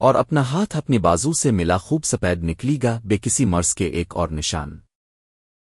اور اپنا ہاتھ اپنی بازو سے ملا خوب سپید نکلی گا بے کسی مرض کے ایک اور نشان۔